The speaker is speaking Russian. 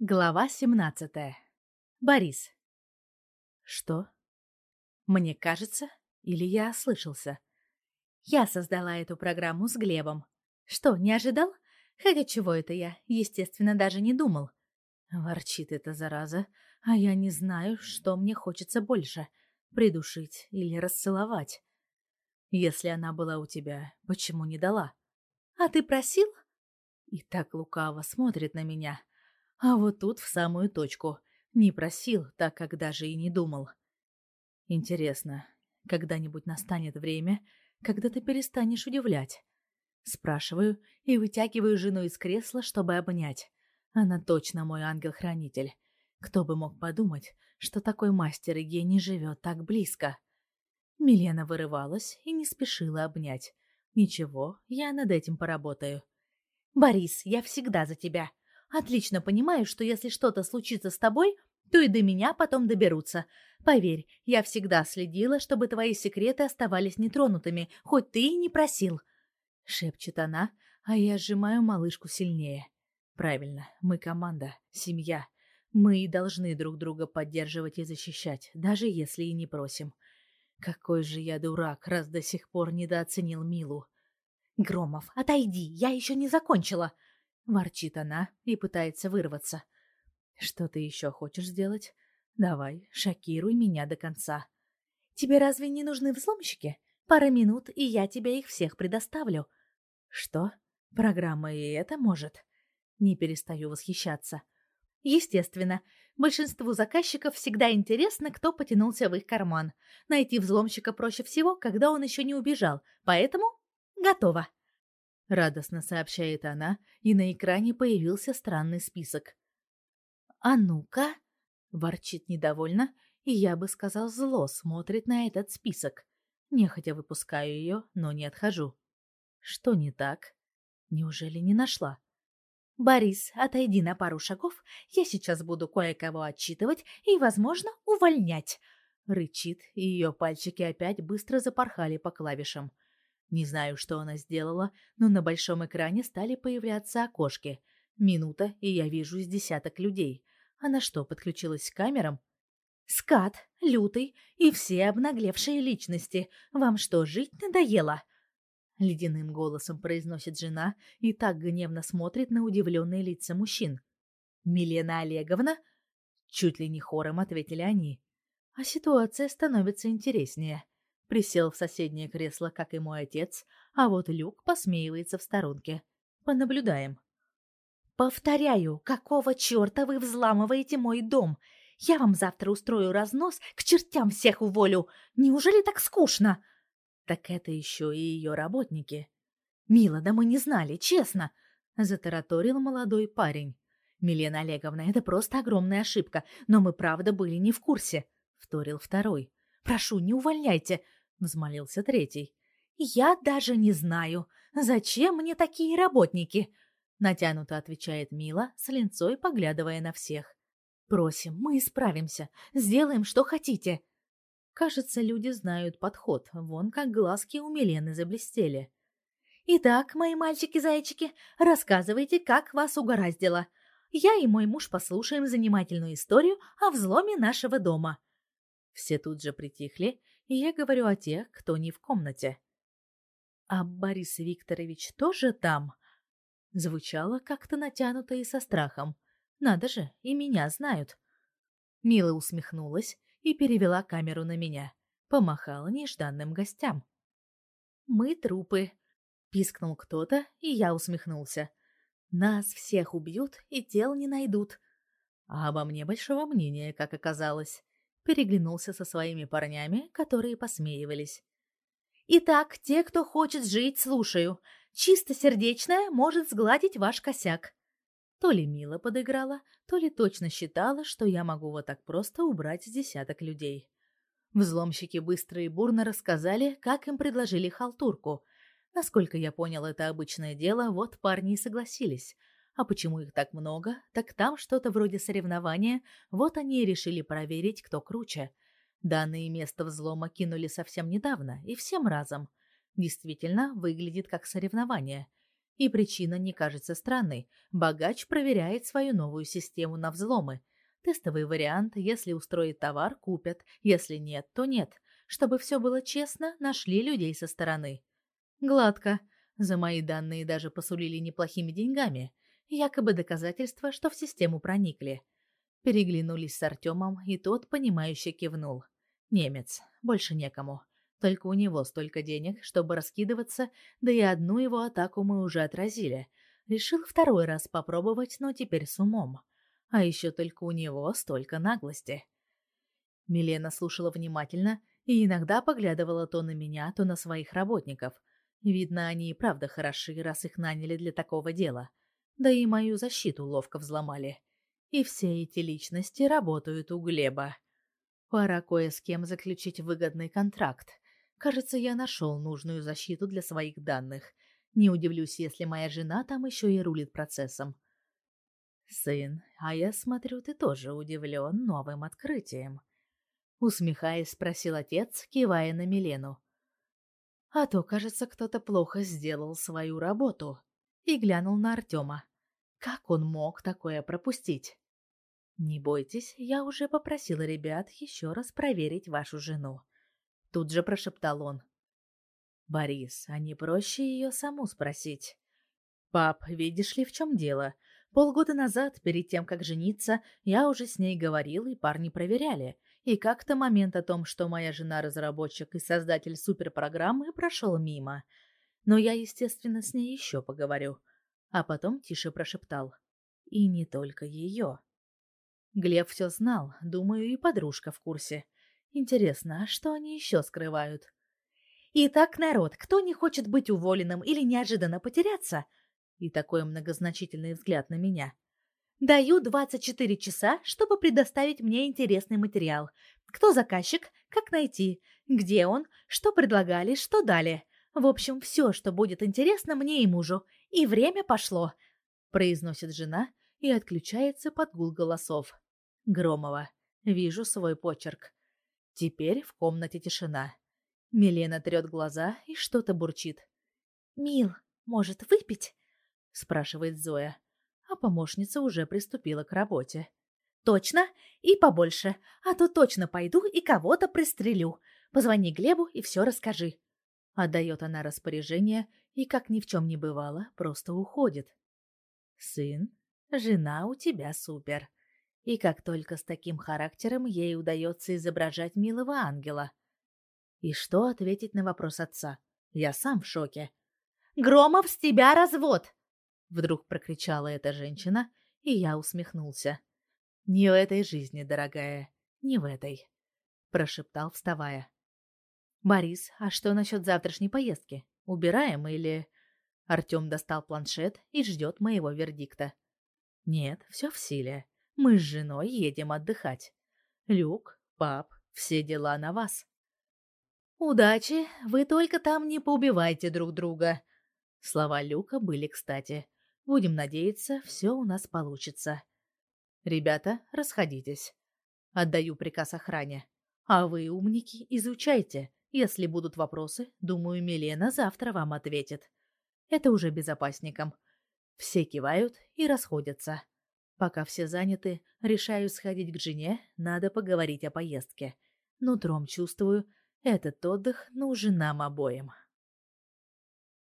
Глава 17. Борис. Что? Мне кажется, или я ослышался? Я создала эту программу с Глебом. Что, не ожидал? Хотя чего это я, естественно, даже не думал. Ворчит эта зараза, а я не знаю, что мне хочется больше — придушить или расцеловать. Если она была у тебя, почему не дала? А ты просил? И так лукаво смотрит на меня — а вот тут в самую точку. Не просил, так как даже и не думал. Интересно, когда-нибудь настанет время, когда ты перестанешь удивлять? Спрашиваю и вытягиваю жену из кресла, чтобы обнять. Она точно мой ангел-хранитель. Кто бы мог подумать, что такой мастер и гений живет так близко? Милена вырывалась и не спешила обнять. Ничего, я над этим поработаю. «Борис, я всегда за тебя», Отлично понимаю, что если что-то случится с тобой, то и до меня потом доберутся. Поверь, я всегда следила, чтобы твои секреты оставались нетронутыми, хоть ты и не просил. Шепчет она, а я сжимаю малышку сильнее. Правильно, мы команда, семья. Мы и должны друг друга поддерживать и защищать, даже если и не просим. Какой же я дурак, раз до сих пор недооценил Милу. Громов, отойди, я еще не закончила. Ворчит она и пытается вырваться. Что ты еще хочешь сделать? Давай, шокируй меня до конца. Тебе разве не нужны взломщики? Пара минут, и я тебе их всех предоставлю. Что? Программа и это может? Не перестаю восхищаться. Естественно, большинству заказчиков всегда интересно, кто потянулся в их карман. Найти взломщика проще всего, когда он еще не убежал, поэтому готово. — радостно сообщает она, и на экране появился странный список. «А ну-ка!» — ворчит недовольно, и я бы сказал зло смотрит на этот список. Нехотя выпускаю ее, но не отхожу. Что не так? Неужели не нашла? «Борис, отойди на пару шагов, я сейчас буду кое-кого отчитывать и, возможно, увольнять!» Рычит, и ее пальчики опять быстро запорхали по клавишам. Не знаю, что она сделала, но на большом экране стали появляться окошки. Минута, и я вижу с десяток людей. Она что, подключилась к камерам? «Скат, лютый и все обнаглевшие личности. Вам что, жить надоело?» Ледяным голосом произносит жена и так гневно смотрит на удивленные лица мужчин. «Милена Олеговна?» Чуть ли не хором ответили они. А ситуация становится интереснее присел в соседнее кресло, как и мой отец, а вот Люк посмеивается в сторонке. Понаблюдаем. «Повторяю, какого черта вы взламываете мой дом? Я вам завтра устрою разнос, к чертям всех уволю. Неужели так скучно?» «Так это еще и ее работники». «Мила, да мы не знали, честно!» — затараторил молодой парень. «Милена Олеговна, это просто огромная ошибка, но мы правда были не в курсе», — вторил второй. «Прошу, не увольняйте взмолился третий. «Я даже не знаю, зачем мне такие работники?» Натянуто отвечает Мила, с линцой поглядывая на всех. «Просим, мы исправимся, сделаем, что хотите». Кажется, люди знают подход, вон как глазки у Милены заблестели. «Итак, мои мальчики-зайчики, рассказывайте, как вас угораздило. Я и мой муж послушаем занимательную историю о взломе нашего дома». Все тут же притихли и я говорю о тех, кто не в комнате. «А Борис Викторович тоже там?» Звучало как-то натянуто и со страхом. «Надо же, и меня знают». Мила усмехнулась и перевела камеру на меня. Помахала нежданным гостям. «Мы трупы», — пискнул кто-то, и я усмехнулся. «Нас всех убьют и тел не найдут». А обо мне большого мнения, как оказалось переглянулся со своими парнями, которые посмеивались. «Итак, те, кто хочет жить, слушаю. Чистосердечная может сгладить ваш косяк». То ли мило подыграла, то ли точно считала, что я могу вот так просто убрать с десяток людей. Взломщики быстро и бурно рассказали, как им предложили халтурку. Насколько я понял, это обычное дело, вот парни и согласились — а почему их так много? Так там что-то вроде соревнования, вот они и решили проверить, кто круче. Данное место взлома кинули совсем недавно, и всем разом. Действительно, выглядит как соревнование. И причина не кажется странной. Богач проверяет свою новую систему на взломы. Тестовый вариант, если устроит товар, купят, если нет, то нет. Чтобы все было честно, нашли людей со стороны. Гладко. За мои данные даже посулили неплохими деньгами. Якобы доказательство, что в систему проникли. Переглянулись с Артемом, и тот, понимающе кивнул. Немец. Больше некому. Только у него столько денег, чтобы раскидываться, да и одну его атаку мы уже отразили. Решил второй раз попробовать, но теперь с умом. А еще только у него столько наглости. Милена слушала внимательно и иногда поглядывала то на меня, то на своих работников. Видно, они и правда хороши, раз их наняли для такого дела. Да и мою защиту ловко взломали. И все эти личности работают у Глеба. Пора кое с кем заключить выгодный контракт. Кажется, я нашел нужную защиту для своих данных. Не удивлюсь, если моя жена там еще и рулит процессом. Сын, а я смотрю, ты тоже удивлен новым открытием. Усмехаясь, спросил отец, кивая на Милену. А то, кажется, кто-то плохо сделал свою работу. И глянул на Артема. Как он мог такое пропустить? Не бойтесь, я уже попросила ребят еще раз проверить вашу жену. Тут же прошептал он. Борис, а не проще ее саму спросить? Пап, видишь ли, в чем дело? Полгода назад, перед тем, как жениться, я уже с ней говорил, и парни проверяли. И как-то момент о том, что моя жена разработчик и создатель суперпрограммы, прошел мимо. Но я, естественно, с ней еще поговорю. А потом тише прошептал. И не только ее. Глеб все знал, думаю, и подружка в курсе. Интересно, а что они еще скрывают? Итак, народ, кто не хочет быть уволенным или неожиданно потеряться? И такой многозначительный взгляд на меня. Даю 24 часа, чтобы предоставить мне интересный материал. Кто заказчик, как найти, где он, что предлагали, что дали. В общем, все, что будет интересно мне и мужу. И время пошло, произносит жена и отключается под гул голосов. Громова. Вижу свой почерк. Теперь в комнате тишина. Милена трет глаза и что-то бурчит. «Мил, может, выпить?» — спрашивает Зоя. А помощница уже приступила к работе. «Точно? И побольше. А то точно пойду и кого-то пристрелю. Позвони Глебу и все расскажи». Отдает она распоряжение и, как ни в чем не бывало, просто уходит. «Сын, жена у тебя супер», и как только с таким характером ей удается изображать милого ангела. И что ответить на вопрос отца? Я сам в шоке. «Громов, с тебя развод!» Вдруг прокричала эта женщина, и я усмехнулся. «Не в этой жизни, дорогая, не в этой», — прошептал, вставая. «Борис, а что насчет завтрашней поездки? Убираем или...» Артем достал планшет и ждет моего вердикта. «Нет, все в силе. Мы с женой едем отдыхать. Люк, пап, все дела на вас. Удачи, вы только там не поубивайте друг друга. Слова Люка были кстати. Будем надеяться, все у нас получится. Ребята, расходитесь. Отдаю приказ охране. А вы, умники, изучайте. Если будут вопросы, думаю, Милена завтра вам ответит. Это уже безопасникам. Все кивают и расходятся. Пока все заняты, решаю сходить к жене, надо поговорить о поездке. Нутром чувствую, этот отдых нужен нам обоим.